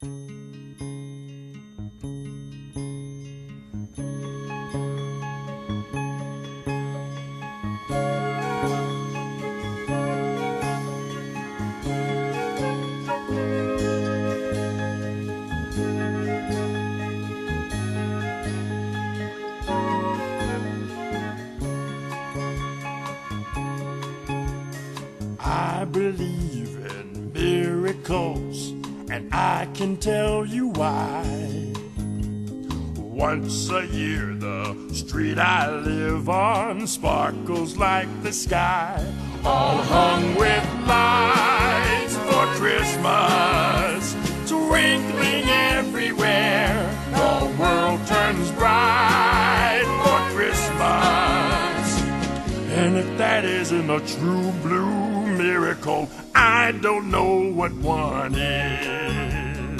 I believe in miracles, and I can tell you why. Once a year, the street I live on sparkles like the sky, all hung with lights for Christmas, twinkling everywhere. The world turns bright for Christmas. And if that isn't a true blue miracle, I don't know what one is.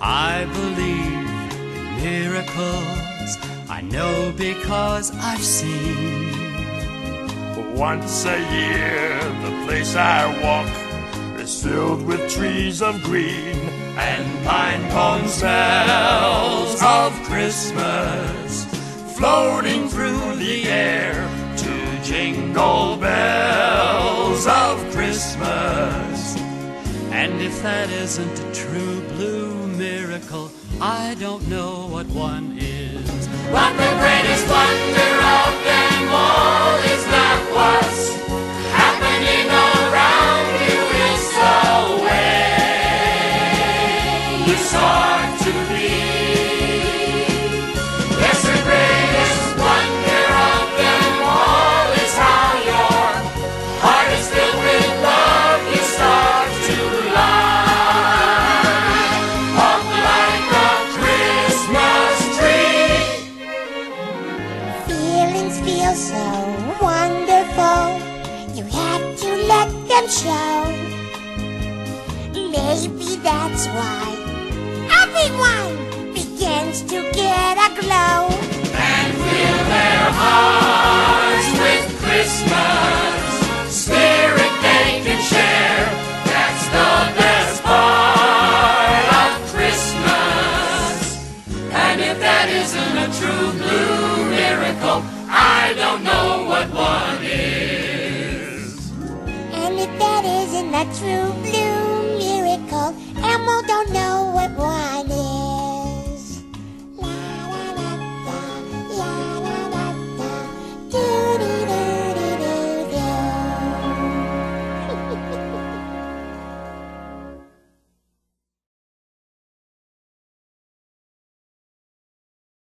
I believe in miracles. I know because I've seen. Once a year, the place I walk is filled with trees of green and pine cone smells of Christmas floating through the air jingle bells of Christmas. And if that isn't a true blue miracle, I don't know what one is. Feelings feel so wonderful. You have to let them show. Maybe that's why everyone don't know what one is. And if that isn't a true blue miracle, Elmo don't know what one is.